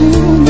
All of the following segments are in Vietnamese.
You.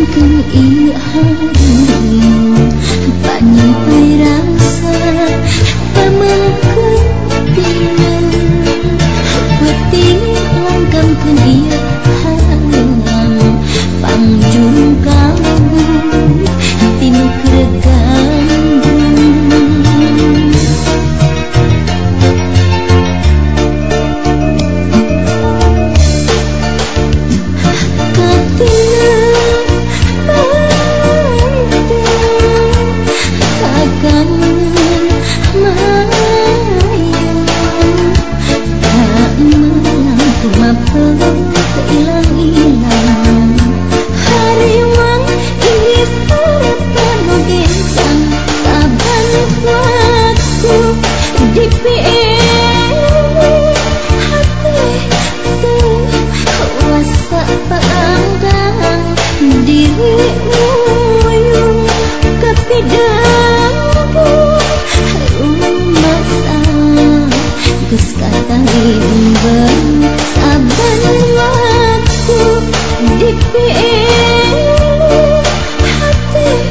Kei hari Panyipai rasa Tamang ketingan Peting langgam kedia halang putuskan imbang abang aku dipilih hati.